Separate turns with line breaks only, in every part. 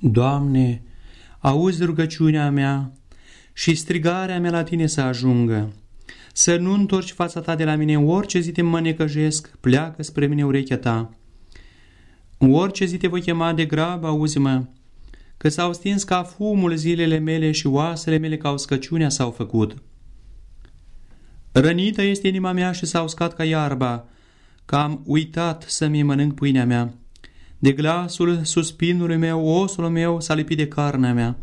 Doamne, auzi rugăciunea mea și strigarea mea la Tine să ajungă. Să nu întorci fața Ta de la mine, orice zi te mă necăjesc, pleacă spre mine urechea Ta. Orice zi te voi chema de grab, auzi-mă, că s-au stins ca fumul zilele mele și oasele mele ca o scăciunea s-au făcut. Rănită este inima mea și s-a uscat ca iarba, că am uitat să-mi mănânc pâinea mea. De glasul suspinului meu, osul meu s-a lipit de carnea mea.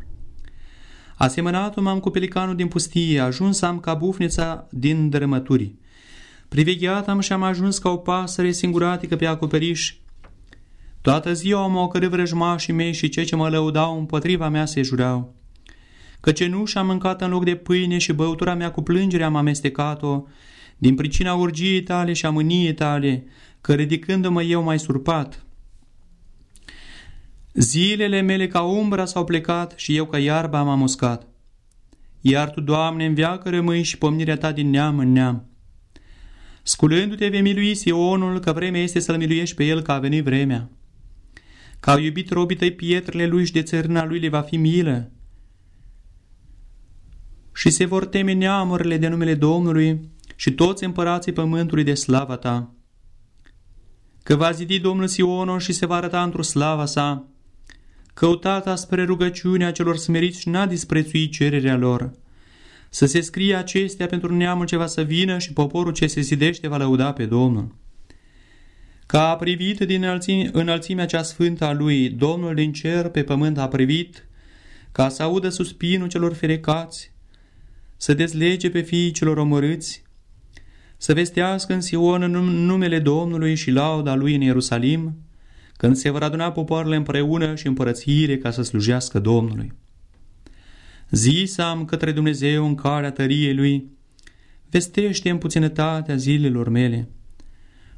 Asemănat m-am cu pelicanul din pustie, ajuns am ca bufnița din dărâmături. Privegheat am și am ajuns ca o pasăre singuratică pe acoperiș. Toată ziua am ocărât vrăjmașii mei și cei ce mă lăudau împotriva mea se jurau. Că cenușa am mâncat în loc de pâine și băutura mea cu plângere am amestecat-o, din pricina urgiei tale și a mâniei tale, că ridicându-mă eu mai surpat. Zilele mele ca umbra s-au plecat și eu ca iarba m-am uscat. Iar Tu, Doamne, în viață rămâi și pomnirea Ta din neam în neam. Sculându-te vei milui Sionul, că vremea este să-L miluiești pe El, că a venit vremea. Că au iubit robii tăi pietrele lui și de țărâna lui le va fi milă. Și se vor teme neamurile de numele Domnului și toți împărații pământului de slava ta. Că va zidi Domnul Sionul și se va arăta într-o slava sa, căutata spre rugăciunea celor smeriți și n-a disprețuit cererea lor. Să se scrie acestea pentru neamul ce va să vină și poporul ce se zidește va lăuda pe Domnul. Că a privit din înălțime, înălțimea cea sfântă a lui, Domnul din cer pe pământ a privit, ca să audă suspinul celor ferecați, să dezlege pe fiii celor omorâți, să vestească în Sion numele Domnului și lauda lui în Ierusalim, când se vor aduna popoarele împreună și împărățire ca să slujească Domnului. Zisam către Dumnezeu în calea tăriei Lui, vestește în puținătatea zilelor mele.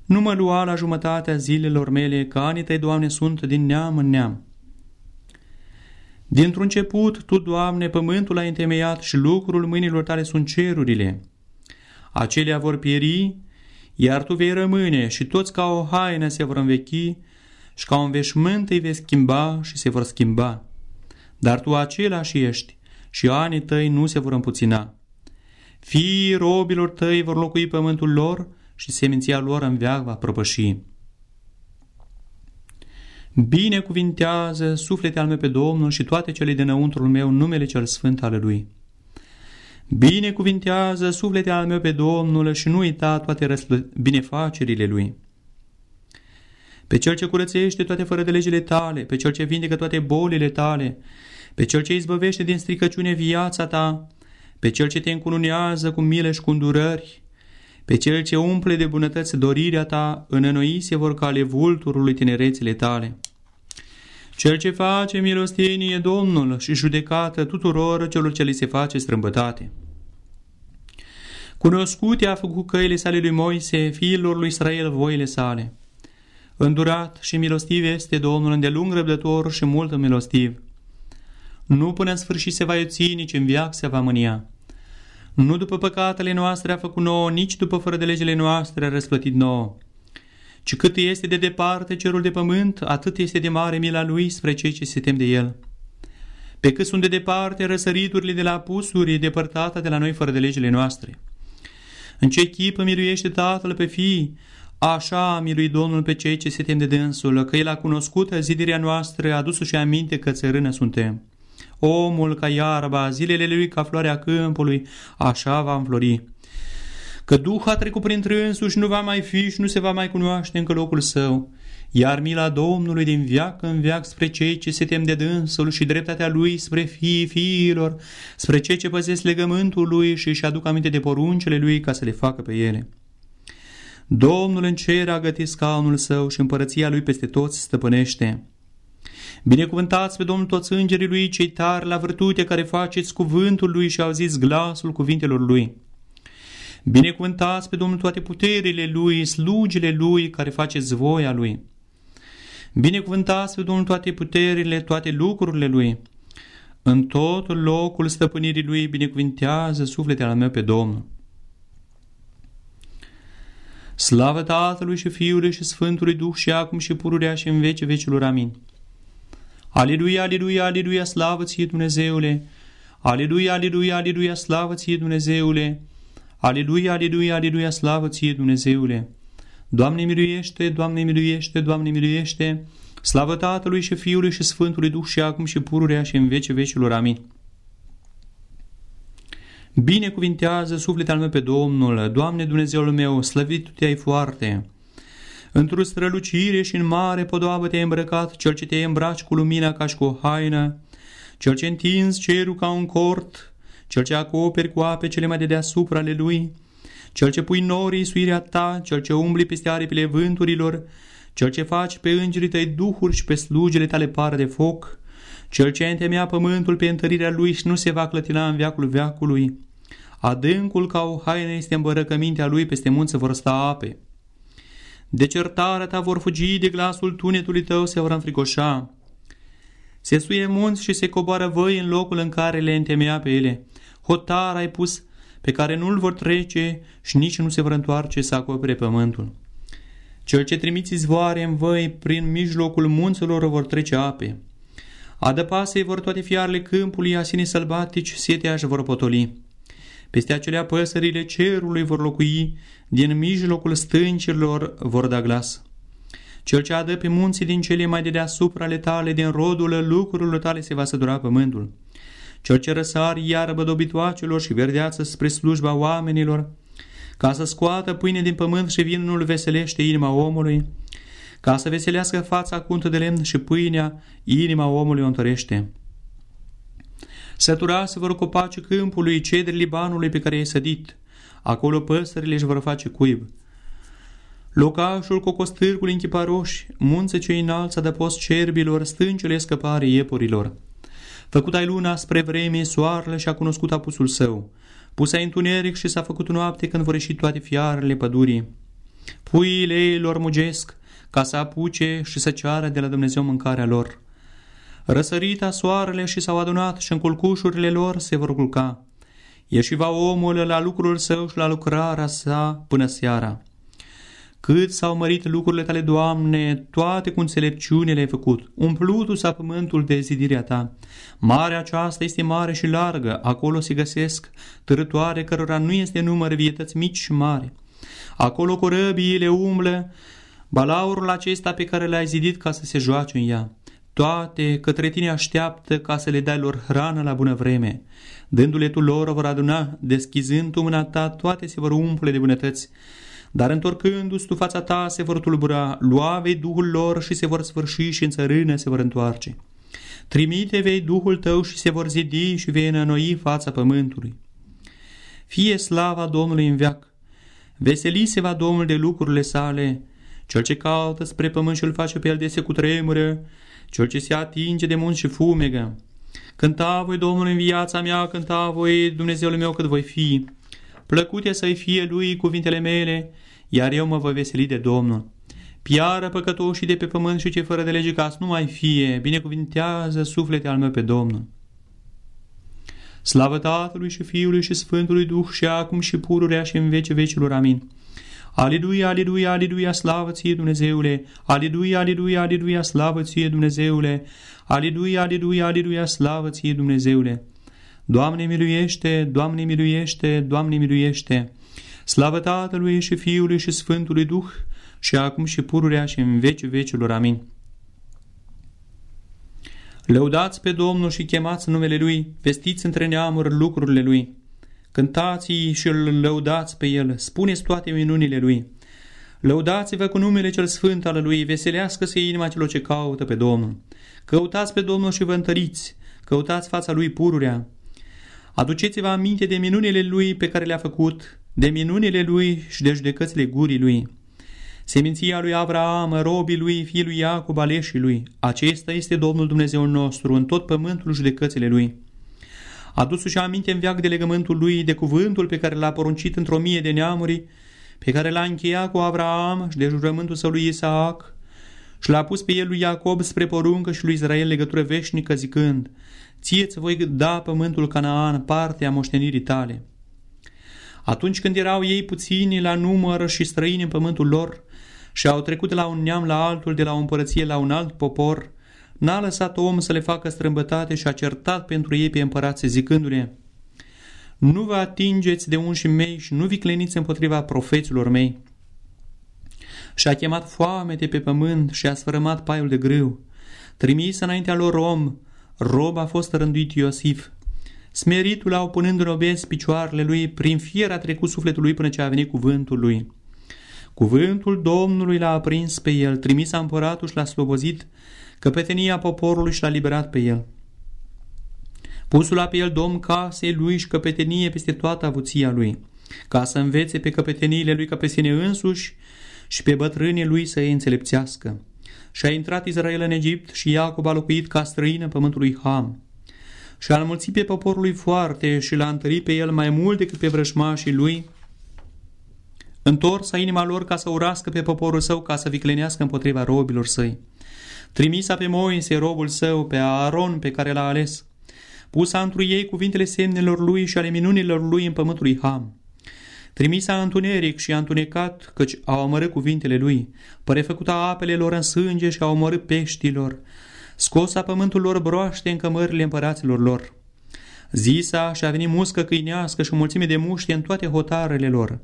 Nu mă lua la jumătatea zilelor mele, că anii tăi, Doamne, sunt din neam în neam. Dintr-un început, Tu, Doamne, pământul ai întemeiat și lucrul mâinilor Tale sunt cerurile. Acelea vor pieri, iar Tu vei rămâne și toți ca o haină se vor învechi și ca un veșmânt îi vei schimba și se vor schimba. Dar Tu același ești și anii Tăi nu se vor împuțina. Fiii robilor Tăi vor locui pământul lor și seminția lor în veac va propăși. Binecuvintează suflete al meu pe Domnul și toate cele dinăuntrul meu numele cel sfânt al Lui. Binecuvintează suflete al meu pe Domnul și nu uita toate binefacerile Lui. Pe Cel ce curățește toate fără de legile tale, pe Cel ce vindecă toate bolile tale, pe Cel ce izbăvește din stricăciune viața ta, pe Cel ce te încununează cu milă și cu îndurări, pe Cel ce umple de bunătăți dorirea ta, înănoi se vor cale vulturului tinerețile tale. Cel ce face milostenie Domnul și judecată tuturor celor ce li se face strâmbătate. Cunoscute a făcut căile sale lui Moise, fiilor lui Israel, voile sale. Îndurat și milostiv este Domnul îndelung răbdător și mult milostiv. Nu până în sfârșit se va iuți, nici în viac se va mânia. Nu după păcatele noastre a făcut nouă, nici după fără de legile noastre a răsplătit nouă ci cât este de departe cerul de pământ, atât este de mare mila lui spre cei ce se tem de el. Pe cât sunt de departe răsăriturile de la pusuri, depărtată de la noi fără de legile noastre. În ce chip miluiește Tatăl pe fii, așa a miluit Domnul pe cei ce se tem de dânsul, că El a cunoscut zidirea noastră, a dus și aminte că țărână suntem. Omul ca iarba, zilele lui ca floarea câmpului, așa va înflori că Duh a trecut printre însuși nu va mai fi și nu se va mai cunoaște încă locul său, iar mila Domnului din viac în viac spre cei ce se tem de dânsul și dreptatea Lui spre fiii fiilor, spre cei ce păzesc legământul Lui și își aduc aminte de poruncele Lui ca să le facă pe ele. Domnul în cer a gătit scaunul său și împărăția Lui peste toți stăpânește. Binecuvântați pe Domnul toți îngerii Lui, cei tari la vârtute care faceți cuvântul Lui și auziți glasul cuvintelor Lui. Binecuvântați pe Domnul toate puterile Lui, slugile Lui care faceți voia Lui. Binecuvântați pe Domnul toate puterile, toate lucrurile Lui. În tot locul stăpânirii Lui binecuvintează sufletele meu pe Domnul. Slavă Tatălui și Fiului și Sfântului Duh și acum și pururea și în vece vecilor. Amin. Aleluia, aleluia, aleluia, slavă ție Dumnezeule! Aleluia, aleluia, aleluia, slavă ție Dumnezeule! Aleluia, aleluia, aleluia, slavă ție Dumnezeule! Doamne miluiește, Doamne miluiește, Doamne miluiește! Slavă Tatălui și Fiului și Sfântului Duh și acum și pururea și în vece vecilor. Amin. Binecuvintează sufletul al meu pe Domnul, Doamne Dumnezeul meu, slăvit Tu te-ai foarte! Într-o strălucire și în mare podoabă te-ai îmbrăcat, cel ce te îmbraci cu lumina ca și cu o haină, cel ce întinzi cerul ca un cort, cel ce acoperi cu ape cele mai de deasupra ale lui, cel ce pui norii suirea ta, cel ce umbli peste aripile vânturilor, cel ce faci pe îngerii tăi duhuri și pe slugile tale pară de foc, cel ce întemea pământul pe întărirea lui și nu se va clătina în veacul veacului. Adâncul ca o haină este îmbărăcămintea lui, peste munți vor sta ape. De certarea ta vor fugi, de glasul tunetului tău se vor înfricoșa. Se suie munți și se coboară văi în locul în care le întemeia pe ele. Hotar ai pus pe care nu-l vor trece și nici nu se vor întoarce să acopere pământul. Cel ce trimiți izvoare în văi prin mijlocul munților vor trece ape. Adăpase vor toate fiarele câmpului, asinii sălbatici, setea își vor potoli. Peste acelea păsările cerului vor locui, din mijlocul stâncilor vor da glas. Cel ce adă pe munții din cele mai de deasupra ale tale, din rodul lucrurilor tale se va sădura pământul. Cel ce răsar iarbă dobitoacelor și verdeață spre slujba oamenilor, ca să scoată pâine din pământ și vinul veselește inima omului, ca să veselească fața cuntă de lemn și pâinea, inima omului o întărește. Sătura să vor copaci câmpului, cedri Libanului pe care i-ai sădit. Acolo păsările își vor face cuib. Locașul cocostârcului închiparoși, munță ce înalță de post cerbilor, stâncele scăpare iepurilor. Făcut ai luna spre vreme, soarele și-a cunoscut apusul său. Pusai întuneric și s-a făcut noapte când vor ieși toate fiarele pădurii. Puiile ei lor mugesc ca să apuce și să ceară de la Dumnezeu mâncarea lor. Răsărita soarele și s-au adunat și în culcușurile lor se vor culca. Ieși va omul la lucrul său și la lucrarea sa până seara. Cât s-au mărit lucrurile tale, Doamne, toate cu înțelepciune le-ai făcut. Umplutu s-a pământul de zidirea ta. Marea aceasta este mare și largă, acolo se găsesc târătoare cărora nu este număr vietăți mici și mari. Acolo corăbiile umblă, balaurul acesta pe care l-ai zidit ca să se joace în ea. Toate către tine așteaptă ca să le dai lor hrană la bună vreme. Dându-le tu lor vor aduna, deschizând tu mâna ta, toate se vor umple de bunătăți. Dar întorcându-ți tu fața ta se vor tulbura, lua vei Duhul lor și se vor sfârși și în țărână se vor întoarce. Trimite vei Duhul tău și se vor zidi și vei înănoi fața pământului. Fie slava Domnului în veac, veseli se va Domnul de lucrurile sale, cel ce caută spre pământ și îl face pe el de se cutremură, cel ce se atinge de munți și fumegă. Cânta voi Domnul în viața mea, cânta voi Dumnezeul meu cât voi fi. Plăcute să-i fie lui cuvintele mele, iar eu mă voi veseli de Domnul. Piară păcătoșii de pe pământ și ce fără de lege ca să nu mai fie, binecuvintează suflete al meu pe Domnul. Slavă Tatălui și Fiului și Sfântului Duh și acum și pururea și în vece vecilor. Amin. Aleluia, aleluia, aleluia, slavă ție Dumnezeule! Aleluia, aleluia, aleluia, slavă ție Dumnezeule! Aleluia, aleluia, aleluia, slavă ție Dumnezeule! Doamne miluiește, Doamne miluiește, Doamne miluiește! Slavă Tatălui și Fiului și Sfântului Duh și acum și pururea și în veci vecilor. Amin. Lăudați pe Domnul și chemați numele Lui, vestiți între neamuri lucrurile Lui. Cântați și îl lăudați pe El, spuneți toate minunile Lui. Lăudați-vă cu numele cel sfânt al Lui, veselească-se inima celor ce caută pe Domnul. Căutați pe Domnul și vă întăriți, căutați fața Lui pururea. Aduceți-vă aminte de minunile Lui pe care le-a făcut, de minunile Lui și de judecățile gurii Lui. Seminția lui Abraham, robii lui, fiul lui Iacob, aleșii lui. Acesta este Domnul Dumnezeul nostru, în tot pământul judecățile lui. Adus-și aminte în veac de legământul lui, de cuvântul pe care l-a poruncit într-o mie de neamuri, pe care l-a încheiat cu Abraham și de jurământul său lui Isaac, și l-a pus pe el lui Iacob spre poruncă și lui Israel legătură veșnică, zicând, Ție-ți voi da pământul Canaan, partea moștenirii tale. Atunci când erau ei puțini la număr și străini în pământul lor și au trecut de la un neam la altul, de la o împărăție la un alt popor, n-a lăsat om să le facă strâmbătate și a certat pentru ei pe împărați, zicându-le, Nu vă atingeți de unși mei și nu vicleniți împotriva profeților mei. Și a chemat foamete pe pământ și a sfărămat paiul de grâu. Trimis înaintea lor om, rob a fost rânduit Iosif. Smeritul au punând în obez picioarele lui, prin fier a trecut sufletul lui până ce a venit cuvântul lui. Cuvântul Domnului l-a aprins pe el, trimis împăratul și l-a slobozit, căpetenia poporului și l-a liberat pe el. Pusul pe el domn casei lui și căpetenie peste toată avuția lui, ca să învețe pe căpeteniile lui ca pe sine însuși și pe bătrânii lui să îi înțelepțească. Și a intrat Israel în Egipt și Iacob a locuit ca străin în pământul lui Ham. Și a înmulțit pe poporul lui foarte și l-a întărit pe el mai mult decât pe vrășmașii lui, întorsa inima lor ca să urască pe poporul său, ca să viclenească împotriva robilor săi. Trimisa pe Moise, robul său, pe Aaron, pe care l-a ales. Pusa întru ei cuvintele semnelor lui și ale minunilor lui în pământul lui Ham. Trimisa întuneric și a întunecat, căci au omorât cuvintele lui, părefăcuta apele lor în sânge și au omorât peștilor, scosa pământul lor broaște în cămările împăraților lor. Zisa și a venit muscă câinească și o mulțime de muște în toate hotarele lor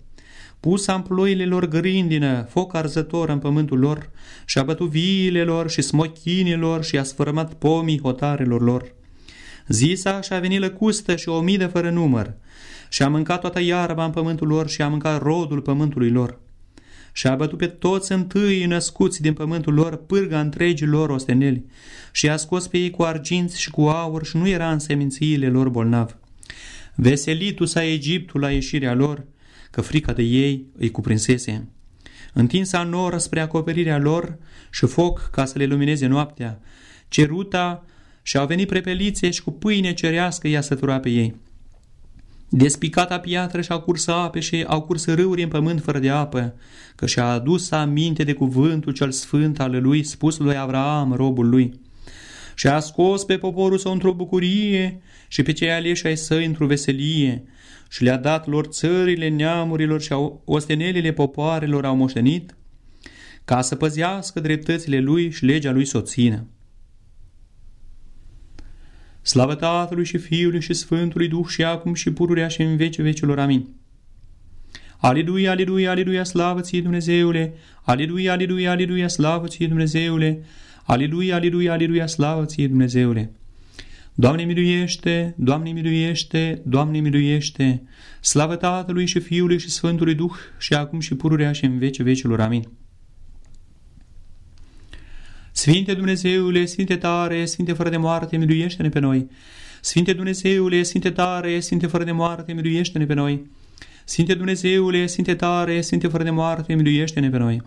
pus în ploile lor grindină, foc arzător în pământul lor, și a bătut viile lor și smochinilor și a sfărâmat pomii hotarelor lor. Zisa și-a venit lăcustă și o midă fără număr, și a mâncat toată iarba în pământul lor și a mâncat rodul pământului lor. Și a bătut pe toți întâi născuți din pământul lor pârga întregii lor osteneli și a scos pe ei cu arginți și cu aur și nu era în semințiile lor bolnav. Veselitul sa Egiptul la ieșirea lor că frica de ei îi cuprinsese. Întinsa noră spre acoperirea lor și foc ca să le lumineze noaptea, ceruta și au venit prepelițe și cu pâine cerească i-a sătura pe ei. Despicata piatră și-au curs ape și au curs râuri în pământ fără de apă, că și-a adus aminte de cuvântul cel sfânt al lui spus lui Avraam, robul lui. Și a scos pe poporul său într-o bucurie și pe cei aleși ai săi într-o veselie și le-a dat lor țările neamurilor și ostenelile popoarelor au moștenit, ca să păzească dreptățile lui și legea lui soțină. Slavă Tatălui și Fiului și Sfântului Duh și acum și pururea și în vece vecilor. Amin. Aleluia, aleluia, aleluia, slavă ție Dumnezeule! Aleluia, aleluia, aleluia, slavă ție Dumnezeule! Aleluia, aleluia, aleluia, slavă ție Dumnezeule! Doamne miluiește, Doamne miluiește, Doamne miluiește, slavă Tatălui și Fiului și Sfântului Duh și acum și pururea și în vece vecilor. Amin. Sfinte Dumnezeule, Sfinte tare, Sfinte fără de moarte, miluiește-ne pe noi. Sfinte Dumnezeule, Sfinte tare, Sfinte fără de moarte, miluiește-ne pe noi. Sfinte Dumnezeule, Sfinte tare, Sfinte fără de moarte, miluiește-ne pe noi.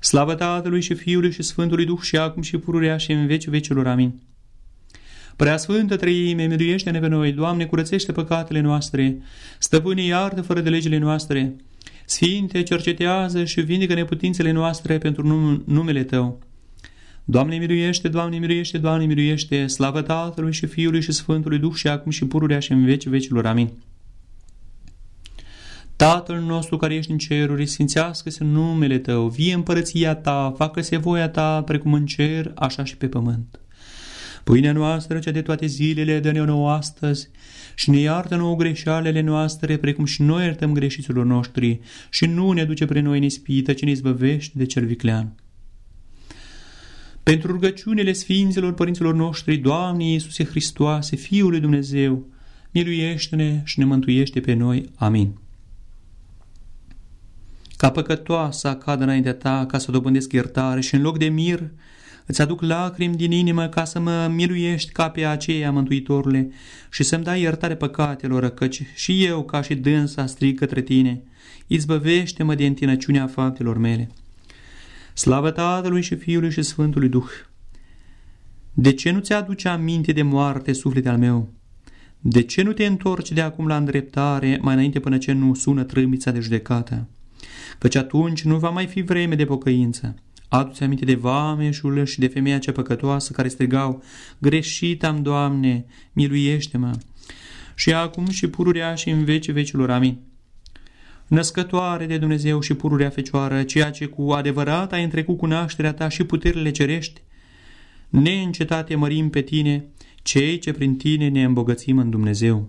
Slavă Tatălui și Fiului și Sfântului Duh și acum și pururea și în vece vecilor. Amin. Prea Sfântă Trăime, miluiește-ne pe noi, Doamne, curățește păcatele noastre, stăpâne iartă fără de legile noastre, Sfinte, cercetează și vindecă neputințele noastre pentru numele Tău. Doamne miluiește, Doamne miluiește, Doamne miluiește, slavă Tatălui și Fiului și Sfântului Duh și acum și pururea și în veci vecilor. Amin. Tatăl nostru care ești în ceruri, sfințească-se numele Tău, vie împărăția Ta, facă-se voia Ta, precum în cer, așa și pe pământ. Pâinea noastră, cea de toate zilele, dă-ne nouă astăzi și ne iartă nouă greșalele noastre, precum și noi iertăm greșiților noștri și nu ne duce pre noi în ispită, ci ne izbăvește de cel viclean. Pentru rugăciunile Sfinților Părinților noștri, Doamne Iisuse Hristoase, Fiul lui Dumnezeu, miluiește-ne și ne mântuiește pe noi. Amin. Ca păcătoasa cad înaintea ta ca să dobândesc iertare și în loc de mir Îți aduc lacrimi din inimă ca să mă miluiești ca pe aceea, Mântuitorule, și să-mi dai iertare păcatelor, căci și eu, ca și dânsa, strig către tine. Izbăvește-mă de întinăciunea faptelor mele. Slavă Tatălui și Fiului și Sfântului Duh! De ce nu ți-aduce aminte de moarte, suflete al meu? De ce nu te întorci de acum la îndreptare, mai înainte până ce nu sună trâmbița de judecată? Căci atunci nu va mai fi vreme de pocăință. Adu-ți aminte de vameșul și de femeia cea păcătoasă care strigau, Greșit am, Doamne, miluiește-mă! Și acum și pururea și în vece vecilor, amin. Născătoare de Dumnezeu și pururea Fecioară, ceea ce cu adevărat ai întrecut cu nașterea ta și puterile cerești, neîncetate mărim pe Tine, cei ce prin Tine ne îmbogățim în Dumnezeu.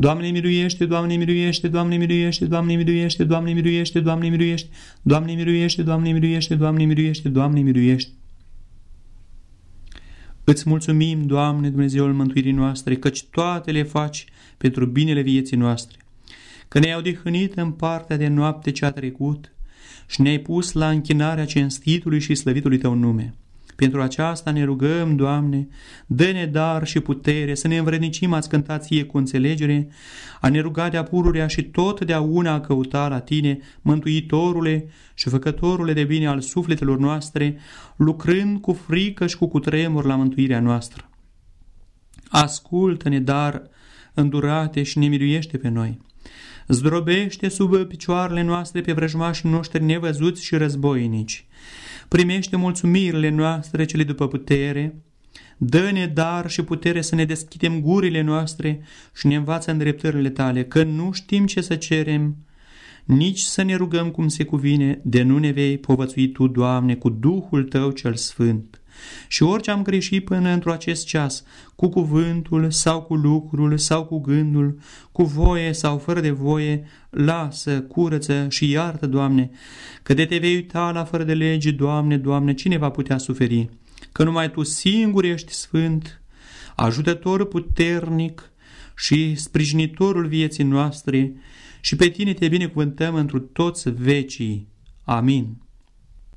Doamne miluiește, Doamne miluiește, Doamne miluiește, Doamne miluiește, Doamne miluiește, Doamne miluiește, Doamne miluiește, Doamne miluiește, Doamne miluiește, Doamne miluiește. Îți mulțumim, Doamne, Dumnezeul mântuirii noastre, căci toate le faci pentru binele vieții noastre, că ne-ai odihnit în partea de noapte ce a trecut și ne-ai pus la închinarea cinstitului și slăvitului Tău nume. Pentru aceasta ne rugăm, Doamne, dă-ne dar și putere să ne învrednicim ați cânta ție cu înțelegere, a ne ruga de-a pururea și totdeauna a căuta la Tine, Mântuitorule și Făcătorule de bine al sufletelor noastre, lucrând cu frică și cu cutremur la mântuirea noastră. Ascultă-ne, dar îndurate și ne miluiește pe noi. Zdrobește sub picioarele noastre pe vrăjmașii noștri nevăzuți și războinici primește mulțumirile noastre cele după putere, dă-ne dar și putere să ne deschidem gurile noastre și ne învață îndreptările tale, că nu știm ce să cerem, nici să ne rugăm cum se cuvine, de nu ne vei povățui Tu, Doamne, cu Duhul Tău cel Sfânt. Și orice am greșit până într acest ceas, cu cuvântul sau cu lucrul sau cu gândul, cu voie sau fără de voie, lasă, curăță și iartă, Doamne, că de te vei uita la fără de lege, Doamne, Doamne, cine va putea suferi? Că numai Tu singur ești sfânt, ajutător puternic și sprijinitorul vieții noastre și pe Tine te binecuvântăm întru toți vecii. Amin.